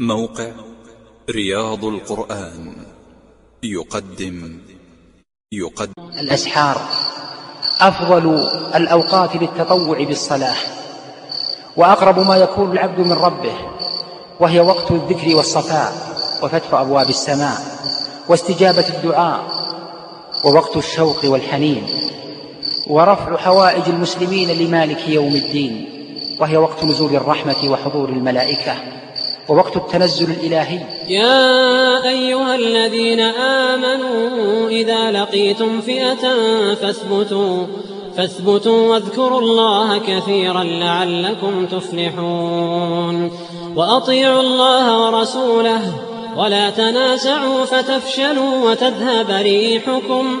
موقع رياض القرآن. يقدم. يقدم. الأسحار. أفضل الأوقات للتطوع بالصلاة. وأقرب ما يكون العبد من ربه وهي وقت الذكر والصفاء وفتح أبواب السماء واستجابة الدعاء ووقت الشوق والحنين ورفع حوائج المسلمين لمالك يوم الدين وهي وقت نزول الرحمة وحضور الملائكة. ووقت التنزل الإلهي. يا أيها الذين آمنوا إذا لقيتم فئة فاثبتوا فاثبتوا واذكروا الله كثيرا لعلكم تفلحون. وأطيعوا الله ورسوله ولا تنازعوا فتفشلوا وتذهب ريحكم.